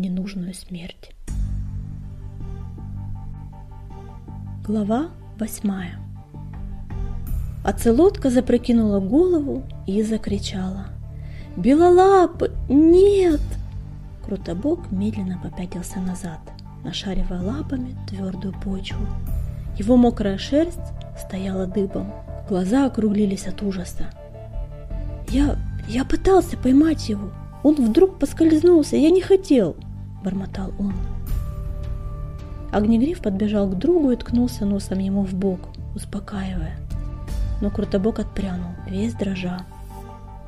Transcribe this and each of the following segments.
ненужную смерть. Глава восьмая Оцелотка запрокинула голову и закричала. «Белолапы! Нет!» Крутобок медленно попятился назад, нашаривая лапами твердую почву. Его мокрая шерсть стояла дыбом, глаза округлились от ужаса. «Я... я пытался поймать его! Он вдруг поскользнулся, я не хотел!» – бормотал он. Огнегриф подбежал к другу и ткнулся носом ему в бок, успокаивая. Но Крутобок отпрянул, весь дрожа.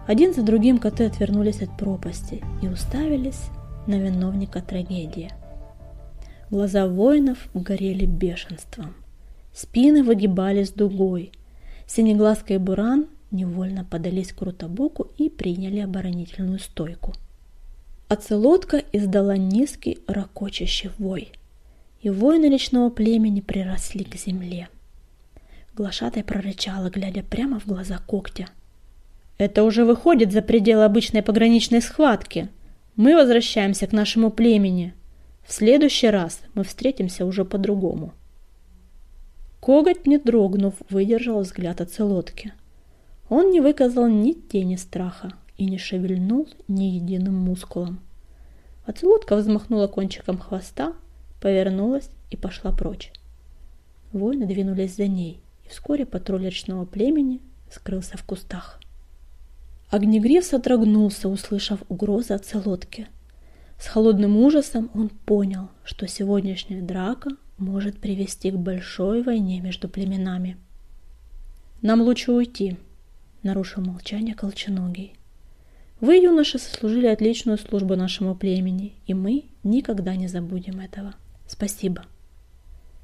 Один за другим коты отвернулись от пропасти и уставились на виновника трагедии. Глаза воинов горели бешенством. Спины выгибались дугой. Синеглазка и Буран невольно подались к Крутобоку и приняли оборонительную стойку. Оцелотка издала низкий ракочащий вой, и воины речного племени приросли к земле. Глашатай прорычала, глядя прямо в глаза когтя. «Это уже выходит за пределы обычной пограничной схватки. Мы возвращаемся к нашему племени. В следующий раз мы встретимся уже по-другому». Коготь, не дрогнув, выдержал взгляд оцелотки. Он не выказал ни тени страха и не шевельнул ни единым мускулом. Оцелотка взмахнула кончиком хвоста, повернулась и пошла прочь. Воины двинулись за ней, и вскоре патруль речного племени скрылся в кустах. Огнегриф содрогнулся, услышав угрозы оцелотки. С холодным ужасом он понял, что сегодняшняя драка может привести к большой войне между племенами. «Нам лучше уйти», нарушил молчание Колченогий. Вы, юноши, сослужили отличную службу нашему племени, и мы никогда не забудем этого. Спасибо.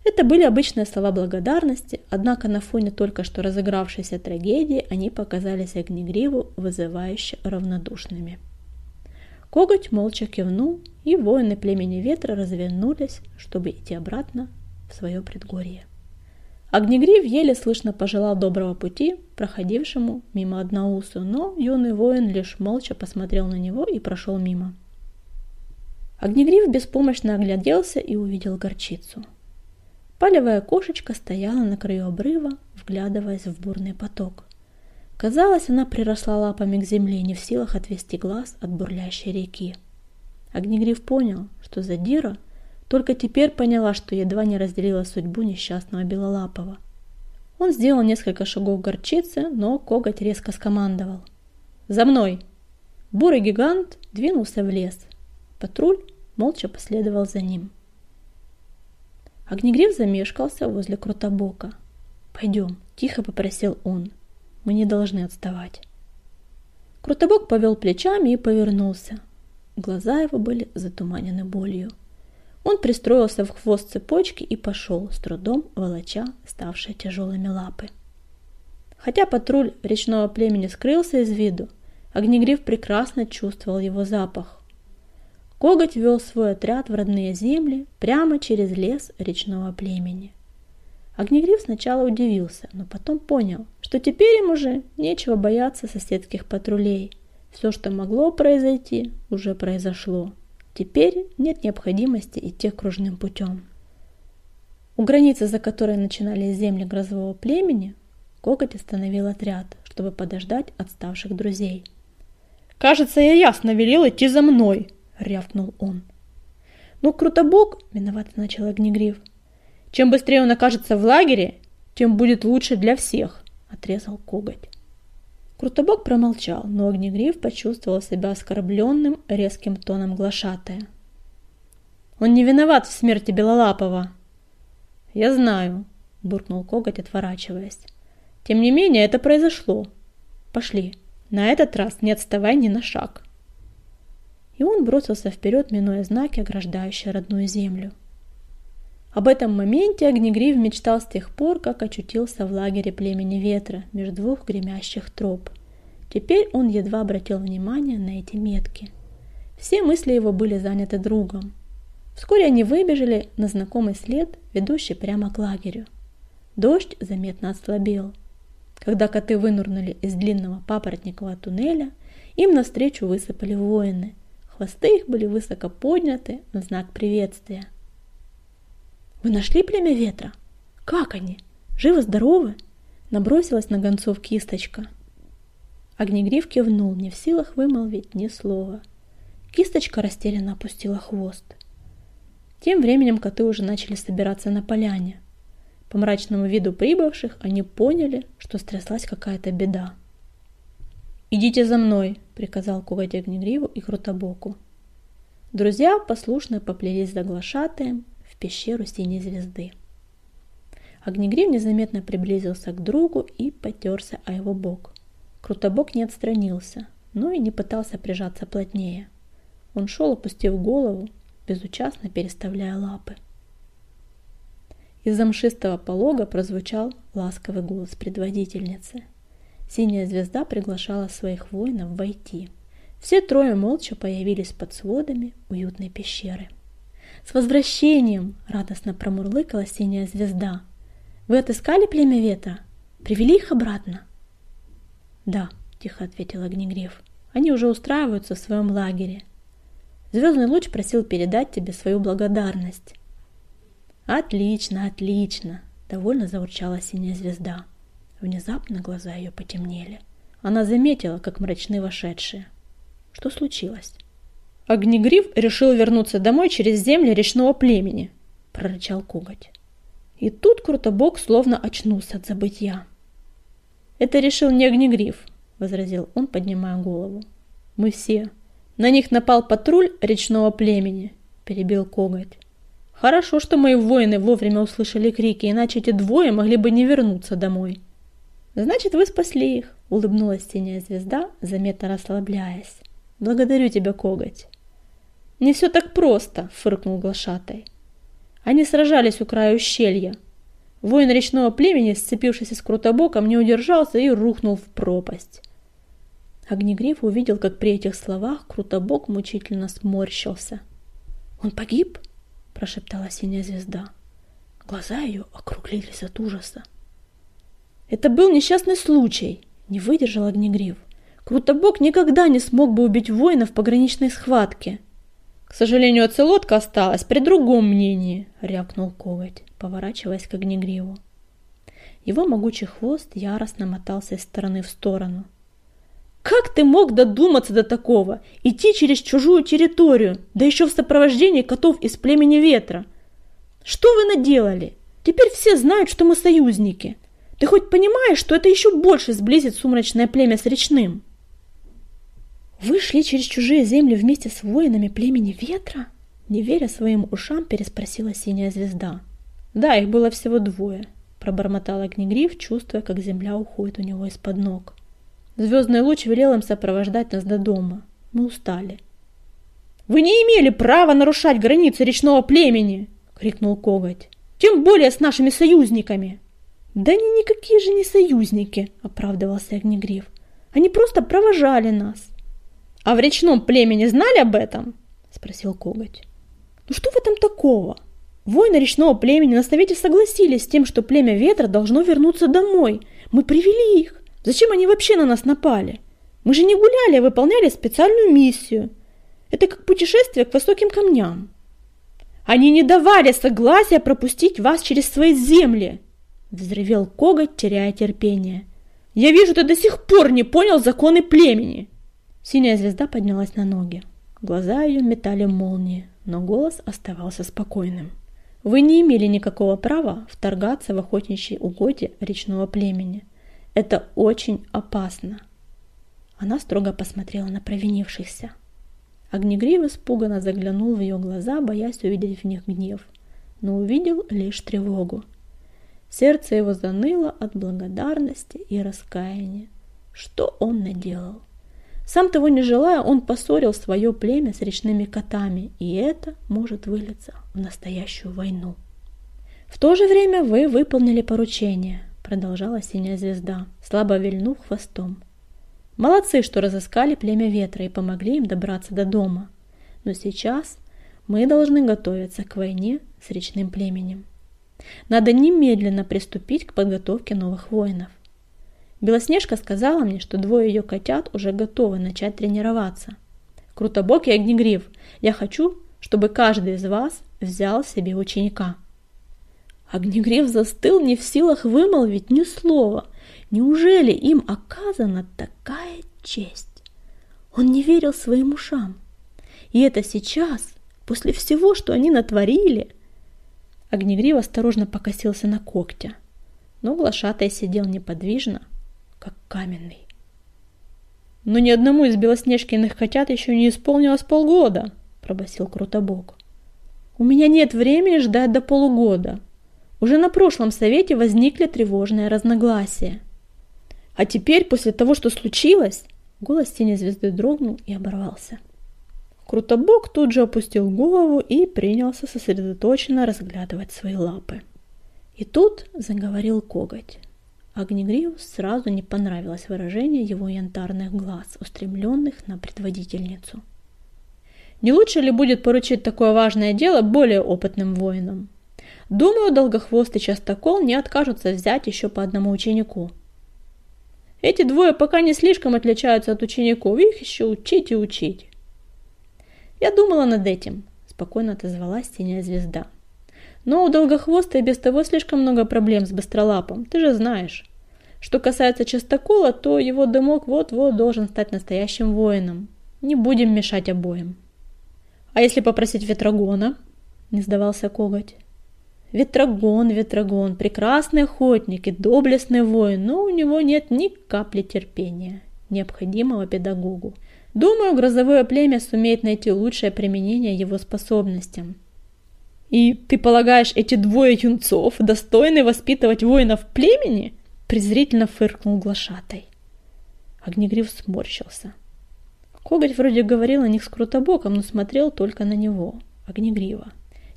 Это были обычные слова благодарности, однако на фоне только что разыгравшейся трагедии они показались Огнегриву вызывающе равнодушными. Коготь молча кивнул, и воины племени ветра развернулись, чтобы идти обратно в свое предгорье. Огнегрив еле слышно пожелал доброго пути проходившему мимо одноусу, но юный воин лишь молча посмотрел на него и прошел мимо. Огнегриф беспомощно огляделся и увидел горчицу. Палевая кошечка стояла на краю обрыва, вглядываясь в бурный поток. Казалось, она приросла лапами к земле, не в силах отвести глаз от бурлящей реки. Огнегриф понял, что Задира – только теперь поняла, что едва не разделила судьбу несчастного Белолапова. Он сделал несколько шагов горчицы, но коготь резко скомандовал. «За мной!» Бурый гигант двинулся в лес. Патруль молча последовал за ним. Огнегриф замешкался возле Крутобока. «Пойдем», – тихо попросил он. «Мы не должны отставать». Крутобок повел плечами и повернулся. Глаза его были затуманены болью. Он пристроился в хвост цепочки и пошел, с трудом волоча ставшие тяжелыми лапы. Хотя патруль речного племени скрылся из виду, Огнегриф прекрасно чувствовал его запах. Коготь вел свой отряд в родные земли прямо через лес речного племени. Огнегриф сначала удивился, но потом понял, что теперь им уже нечего бояться соседских патрулей. Все, что могло произойти, уже произошло. Теперь нет необходимости идти кружным путем. У границы, за которой начинались земли грозового племени, Коготь остановил отряд, чтобы подождать отставших друзей. «Кажется, я ясно велел идти за мной!» — рявкнул он. «Ну, Крутобок!» — виновато начал Огнегриф. «Чем быстрее он окажется в лагере, тем будет лучше для всех!» — отрезал Коготь. Крутобок промолчал, но Огнегриф почувствовал себя оскорбленным резким тоном глашатая. «Он не виноват в смерти Белолапова!» «Я знаю», — буркнул Коготь, отворачиваясь. «Тем не менее, это произошло. Пошли, на этот раз не отставай ни на шаг». И он бросился вперед, минуя знаки, ограждающие родную землю. Об этом моменте Огнегрив мечтал с тех пор, как очутился в лагере племени ветра между двух гремящих троп. Теперь он едва обратил внимание на эти метки. Все мысли его были заняты другом. Вскоре они выбежали на знакомый след, ведущий прямо к лагерю. Дождь заметно ослабел. Когда коты вынурнули из длинного папоротникового туннеля, им навстречу высыпали воины, Хвосты их были высоко подняты в знак приветствия. «Вы нашли племя ветра? Как они? Живы-здоровы?» Набросилась на гонцов кисточка. Огнегриф кивнул, не в силах вымолвить ни слова. Кисточка растерянно опустила хвост. Тем временем коты уже начали собираться на поляне. По мрачному виду прибывших они поняли, что стряслась какая-то беда. «Идите за мной!» — приказал коготь Огнегриву и Крутобоку. Друзья послушно поплелись за глашатаем пещеру Синей Звезды. Огнегрив незаметно приблизился к другу и потерся о его бок. Крутобок не отстранился, но и не пытался прижаться плотнее. Он шел, опустив голову, безучастно переставляя лапы. Из замшистого полога прозвучал ласковый голос предводительницы – Синяя звезда приглашала своих воинов войти. Все трое молча появились под сводами уютной пещеры. «С возвращением!» — радостно промурлыкала синяя звезда. «Вы отыскали племя ветра? Привели их обратно?» «Да», — тихо ответил Огнегриф. «Они уже устраиваются в своем лагере. Звездный луч просил передать тебе свою благодарность». «Отлично, отлично!» — довольно заурчала синяя звезда. Внезапно глаза ее потемнели. Она заметила, как мрачны вошедшие. Что случилось? Огнегриф решил вернуться домой через земли речного племени, прорычал коготь. И тут Крутобок словно очнулся от забытья. Это решил не Огнегриф, возразил он, поднимая голову. Мы все. На них напал патруль речного племени, перебил коготь. Хорошо, что мои воины вовремя услышали крики, иначе эти двое могли бы не вернуться домой. «Значит, вы спасли их», — улыбнулась синяя звезда, заметно расслабляясь. «Благодарю тебя, коготь». «Не все так просто», — фыркнул глашатай. Они сражались у края ущелья. Воин речного племени, сцепившись с Крутобоком, не удержался и рухнул в пропасть. Огнегриф увидел, как при этих словах Крутобок мучительно сморщился. «Он погиб?» – прошептала синяя звезда. Глаза ее округлились от ужаса. Это был несчастный случай, не выдержал Огнегрив. Крутобок никогда не смог бы убить воина в пограничной схватке. К сожалению, оцелотка осталась при другом мнении, рявкнул коготь, поворачиваясь к Огнегриву. Его могучий хвост яростно мотался из стороны в сторону. «Как ты мог додуматься до такого? Идти через чужую территорию, да еще в сопровождении котов из племени ветра? Что вы наделали? Теперь все знают, что мы союзники. Ты хоть понимаешь, что это еще больше сблизит сумрачное племя с речным? Вы шли через чужие земли вместе с воинами племени ветра? Не веря своим ушам, переспросила синяя звезда. Да, их было всего двое, пробормотал огнегриф, чувствуя, как земля уходит у него из-под ног. Звездный луч велел им сопровождать нас до дома. Мы устали. «Вы не имели права нарушать границы речного племени!» — крикнул коготь. «Тем более с нашими союзниками!» «Да они никакие же не союзники», — оправдывался Огнегриф. «Они просто провожали нас». «А в речном племени знали об этом?» — спросил Коготь. «Ну что в этом такого? Воины речного племени на совете согласились с тем, что племя ветра должно вернуться домой. Мы привели их. Зачем они вообще на нас напали? Мы же не гуляли, а выполняли специальную миссию. Это как путешествие к высоким камням. Они не давали согласия пропустить вас через свои земли, Взревел коготь, теряя терпение. «Я вижу, ты до сих пор не понял законы племени!» Синяя звезда поднялась на ноги. Глаза ее метали молнии, но голос оставался спокойным. «Вы не имели никакого права вторгаться в охотничьи угодья речного племени. Это очень опасно!» Она строго посмотрела на провинившихся. Огнегрив испуганно заглянул в ее глаза, боясь увидеть в них гнев, но увидел лишь тревогу. Сердце его заныло от благодарности и раскаяния. Что он наделал? Сам того не желая, он поссорил свое племя с речными котами, и это может вылиться в настоящую войну. В то же время вы выполнили поручение, продолжала синяя звезда, слабо вильнув хвостом. Молодцы, что разыскали племя ветра и помогли им добраться до дома. Но сейчас мы должны готовиться к войне с речным племенем. Надо немедленно приступить к подготовке новых воинов. Белоснежка сказала мне, что двое ее котят уже готовы начать тренироваться. Крутобокий Огнегрив, я хочу, чтобы каждый из вас взял себе ученика. Огнегрив застыл не в силах вымолвить ни слова. Неужели им оказана такая честь? Он не верил своим ушам. И это сейчас, после всего, что они натворили. Огнегрив осторожно покосился на когтя, но глашатай сидел неподвижно, как каменный. Но ни одному из белоснежкиных котят еще не исполнилось полгода, пробасил Крутобок. У меня нет времени ждать до полугода. Уже на прошлом совете возникли тревожные разногласия. А теперь, после того, что случилось, голос тени звезды дрогнул и оборвался. Крутобок тут же опустил голову и принялся сосредоточенно разглядывать свои лапы. И тут заговорил коготь. Огнегриву сразу не понравилось выражение его янтарных глаз, устремленных на предводительницу. Не лучше ли будет поручить такое важное дело более опытным воинам? Думаю, Долгохвост и Частокол не откажутся взять еще по одному ученику. Эти двое пока не слишком отличаются от учеников, их еще учить и учить. Я думала над этим, спокойно отозвалась синяя звезда. Но у Долгохвоста и без того слишком много проблем с Быстролапом, ты же знаешь. Что касается Частокола, то его дымок вот-вот должен стать настоящим воином. Не будем мешать обоим. А если попросить Ветрогона? Не сдавался Коготь. Ветрогон, Ветрогон, прекрасный охотник и доблестный воин, но у него нет ни капли терпения, необходимого педагогу. Думаю, грозовое племя сумеет найти лучшее применение его способностям. «И ты полагаешь, эти двое юнцов достойны воспитывать воинов племени?» Презрительно фыркнул глашатай. Огнегрив сморщился. Коготь вроде говорил о них с Крутобоком, но смотрел только на него, Огнегрива.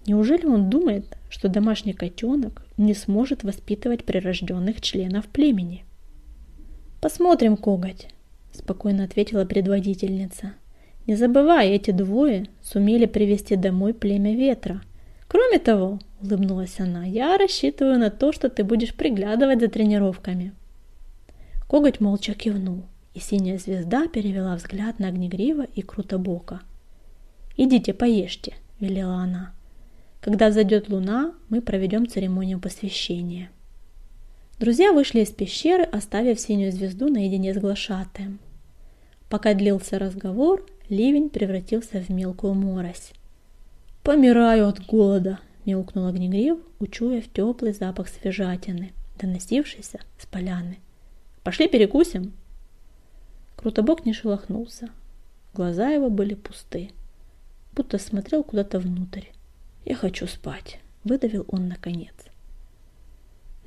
Неужели он думает, что домашний котенок не сможет воспитывать прирожденных членов племени? «Посмотрим, Коготь», – спокойно ответила предводительница. «Не забывай, эти двое сумели привести домой племя ветра. Кроме того, – улыбнулась она, – я рассчитываю на то, что ты будешь приглядывать за тренировками». Коготь молча кивнул, и синяя звезда перевела взгляд на Огнегрива и Крутобока. «Идите поешьте», – велела она. «Когда зайдет луна, мы проведем церемонию посвящения». Друзья вышли из пещеры, оставив синюю звезду наедине с глашатаем. Пока длился разговор, ливень превратился в мелкую морось. «Помираю от голода!» – мяукнул огнегрив, учуя в теплый запах свежатины, доносившийся с поляны. «Пошли перекусим!» Крутобок не шелохнулся. Глаза его были пусты, будто смотрел куда-то внутрь. «Я хочу спать», – выдавил он наконец.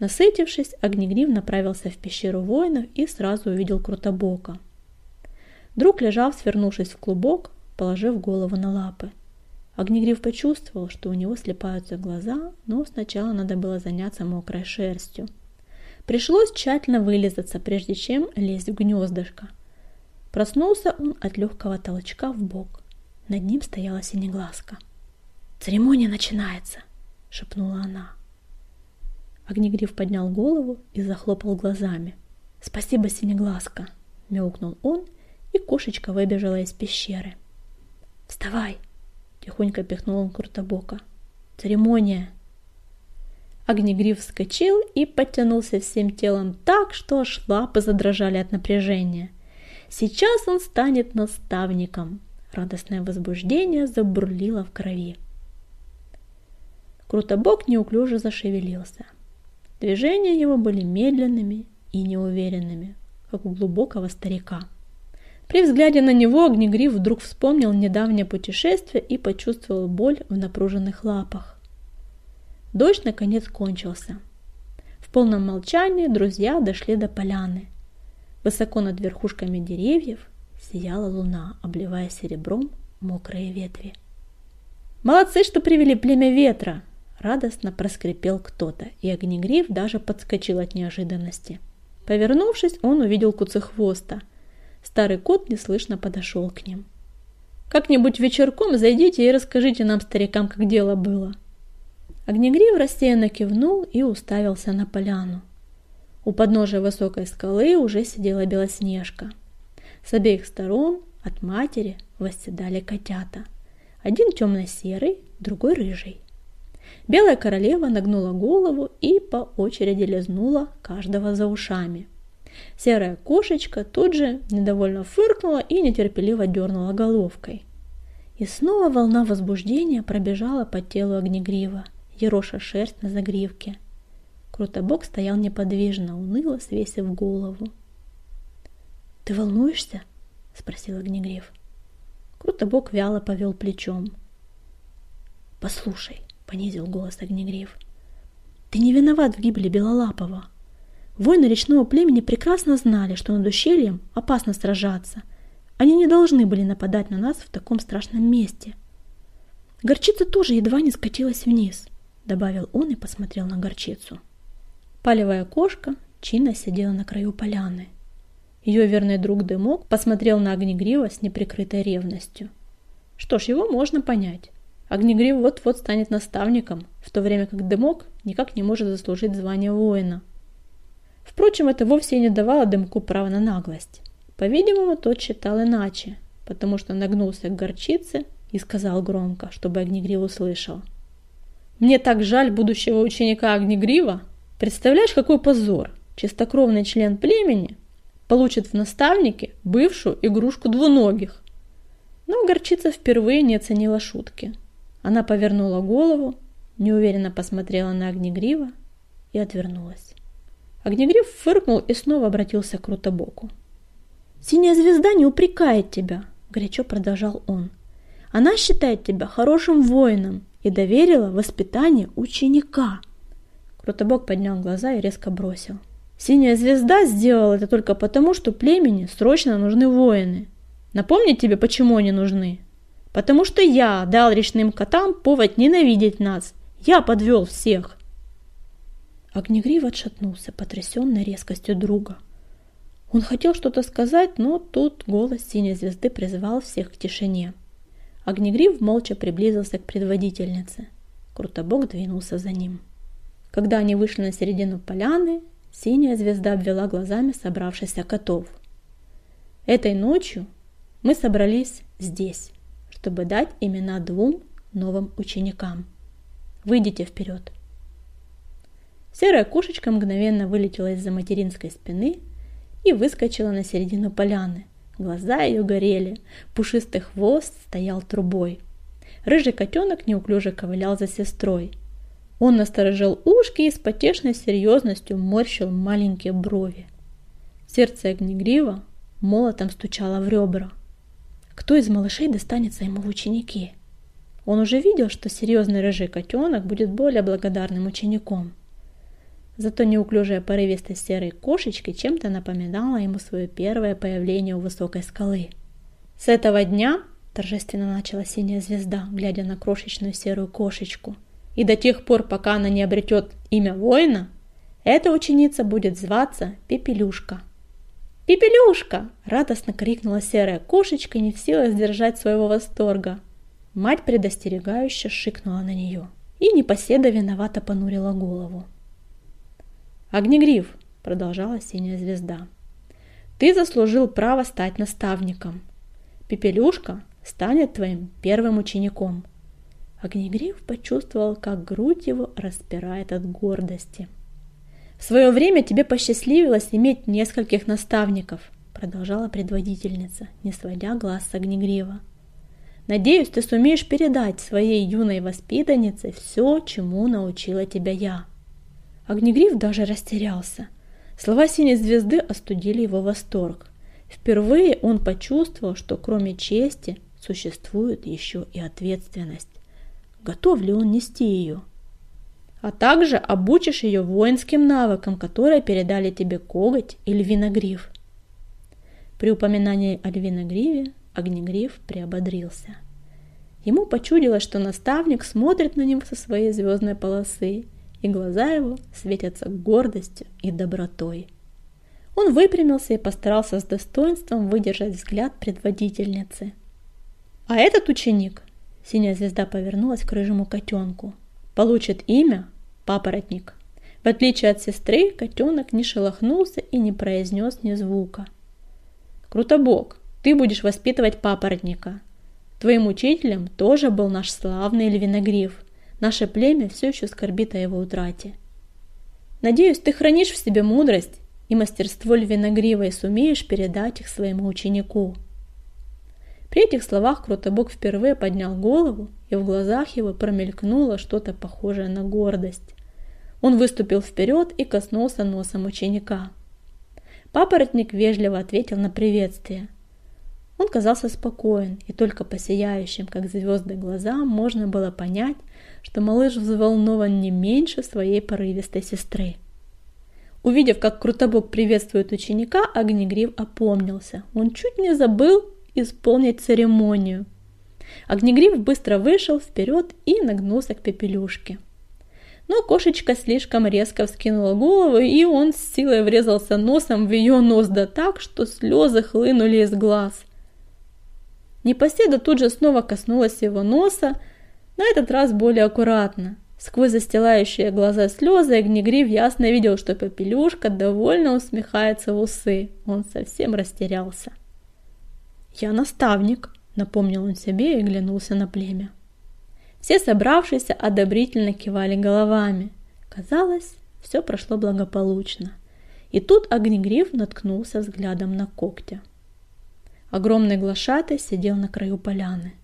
Насытившись, Огнегрив направился в пещеру воинов и сразу увидел Крутобока. Друг лежал, свернувшись в клубок, положив голову на лапы. Огнегрив почувствовал, что у него слепаются глаза, но сначала надо было заняться мокрой шерстью. Пришлось тщательно вылизаться, прежде чем лезть в гнездышко. Проснулся он от легкого толчка в бок. Над ним стояла синеглазка. «Церемония начинается!» – шепнула она. Огнегрив поднял голову и захлопал глазами. «Спасибо, Синеглазка!» – мяукнул он, и кошечка выбежала из пещеры. «Вставай!» – тихонько пихнул он Куртобока. «Церемония!» Огнегрив вскочил и подтянулся всем телом так, что аж лапы задрожали от напряжения. Сейчас он станет наставником. Радостное возбуждение забурлило в крови. Крутобок неуклюже зашевелился. Движения его были медленными и неуверенными, как у глубокого старика. При взгляде на него Огнегриф вдруг вспомнил недавнее путешествие и почувствовал боль в напруженных лапах. Дождь наконец кончился. В полном молчании друзья дошли до поляны. Высоко над верхушками деревьев сияла луна, обливая серебром мокрые ветви. «Молодцы, что привели племя ветра!» Радостно проскрипел кто-то, и Огнегриф даже подскочил от неожиданности. Повернувшись, он увидел куцехвоста. Старый кот неслышно подошел к ним. «Как-нибудь вечерком зайдите и расскажите нам, старикам, как дело было». Огнегриф рассеянно кивнул и уставился на поляну. У подножия высокой скалы уже сидела Белоснежка. С обеих сторон От матери восседали котята. Один темно-серый, другой рыжий. Белая королева нагнула голову и по очереди лизнула каждого за ушами. Серая кошечка тут же недовольно фыркнула и нетерпеливо дернула головкой. И снова волна возбуждения пробежала по телу огнегрива, ероша шерсть на загривке. Крутобок стоял неподвижно, уныло свесив голову. «Ты волнуешься?» — спросил Огнегрив. Крутобок вяло повел плечом. «Послушай», — понизил голос Огнегрив, — «ты не виноват в гибели Белолапова. Воины речного племени прекрасно знали, что над ущельем опасно сражаться. Они не должны были нападать на нас в таком страшном месте. Горчица тоже едва не скатилась вниз», — добавил он и посмотрел на горчицу. Палевая кошка чинно сидела на краю поляны. Ее верный друг Дымок посмотрел на Огнегрива с неприкрытой ревностью. Что ж, его можно понять. Огнегрив вот-вот станет наставником, в то время как Дымок никак не может заслужить звание воина. Впрочем, это вовсе не давало Дымку права на наглость. По-видимому, тот считал иначе, потому что нагнулся к горчице и сказал громко, чтобы Огнегрив услышал. «Мне так жаль будущего ученика Огнегрива. Представляешь, какой позор! Чистокровный член племени получит в наставнике бывшую игрушку двуногих. Но горчица впервые не оценила шутки. Она повернула голову, неуверенно посмотрела на Огнегрива и отвернулась. Огнегрив фыркнул и снова обратился к Крутобоку. «Синяя звезда не упрекает тебя», — горячо продолжал он. «Она считает тебя хорошим воином и доверила воспитание ученика». Крутобок поднял глаза и резко бросил. Синяя звезда сделала это только потому, что племени срочно нужны воины. Напомнить тебе, почему они нужны? Потому что я дал речным котам повод ненавидеть нас. Я подвел всех. Огнегрив отшатнулся, потрясенный резкостью друга. Он хотел что-то сказать, но тут голос синей звезды призвал всех к тишине. Огнегрив молча приблизился к предводительнице. Крутобок двинулся за ним. Когда они вышли на середину поляны, Синяя звезда обвела глазами собравшихся котов. Этой ночью мы собрались здесь, чтобы дать имена двум новым ученикам. Выйдите вперед. Серая кошечка мгновенно вылетела из-за материнской спины и выскочила на середину поляны. Глаза ее горели, пушистый хвост стоял трубой. Рыжий котенок неуклюже ковылял за сестрой – он насторожил ушки и с потешной серьезностью морщил маленькие брови. Сердце огнегрива молотом стучало в ребра. Кто из малышей достанется ему в ученики? Он уже видел, что серьезный рыжий котенок будет более благодарным учеником. Зато неуклюжая порывистость серой кошечки чем-то напоминала ему свое первое появление у высокой скалы. С этого дня, торжественно начала синяя звезда, глядя на крошечную серую кошечку, и до тех пор, пока она не обретет имя воина, эта ученица будет зваться Пепелюшка. «Пепелюшка!» – радостно крикнула серая кошечка, не в силах сдержать своего восторга. Мать предостерегающе шикнула на нее, и непоседа виновато понурила голову. «Огнегриф!» – продолжала синяя звезда. «Ты заслужил право стать наставником. Пепелюшка станет твоим первым учеником – Огнегрив почувствовал, как грудь его распирает от гордости. «В свое время тебе посчастливилось иметь нескольких наставников», продолжала предводительница, не сводя глаз с Огнегрива. «Надеюсь, ты сумеешь передать своей юной воспитаннице все, чему научила тебя я». Огнегрив даже растерялся. Слова синей звезды остудили его восторг. Впервые он почувствовал, что кроме чести существует еще и ответственность готов ли он нести ее. А также обучишь ее воинским навыкам, которые передали тебе коготь и львиногриф. При упоминании о львиногриве Огнегриф приободрился. Ему почудилось, что наставник смотрит на него со своей звездной полосы, и глаза его светятся гордостью и добротой. Он выпрямился и постарался с достоинством выдержать взгляд предводительницы. А этот ученик Синяя звезда повернулась к рыжему котенку. Получит имя Папоротник. В отличие от сестры, котенок не шелохнулся и не произнес ни звука. «Крутобок, Ты будешь воспитывать папоротника. Твоим учителем тоже был наш славный львиногриф. Наше племя все еще скорбит о его утрате. Надеюсь, ты хранишь в себе мудрость и мастерство львиногрива сумеешь передать их своему ученику. При этих словах Крутобок впервые поднял голову, и в глазах его промелькнуло что-то похожее на гордость. Он выступил вперед и коснулся носом ученика. Папоротник вежливо ответил на приветствие. Он казался спокоен, и только по сияющим, как звезды, глазам можно было понять, что малыш взволнован не меньше своей порывистой сестры. Увидев, как Крутобок приветствует ученика, Огнегрив опомнился. Он чуть не забыл исполнить церемонию. Огнегрив быстро вышел вперед и нагнулся к Пепелюшке. Но кошечка слишком резко вскинула голову, и он с силой врезался носом в ее нос да так, что слезы хлынули из глаз. Непоседа тут же снова коснулась его носа, на этот раз более аккуратно. Сквозь застилающие глаза слезы Огнегрив ясно видел, что Пепелюшка довольно усмехается в усы. Он совсем растерялся. «Я наставник», — напомнил он себе и глянулся на племя. Все собравшиеся одобрительно кивали головами. Казалось, все прошло благополучно. И тут Огнегриф наткнулся взглядом на когтя. Огромный глашатай сидел на краю поляны.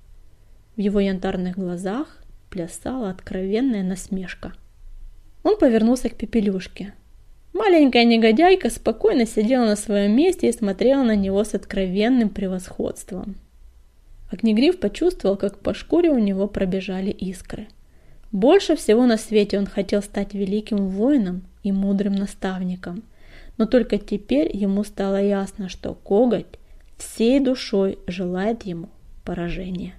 В его янтарных глазах плясала откровенная насмешка. Он повернулся к Пепелюшке. Маленькая негодяйка спокойно сидела на своем месте и смотрела на него с откровенным превосходством. Огнегриф почувствовал, как по шкуре у него пробежали искры. Больше всего на свете он хотел стать великим воином и мудрым наставником. Но только теперь ему стало ясно, что коготь всей душой желает ему поражения.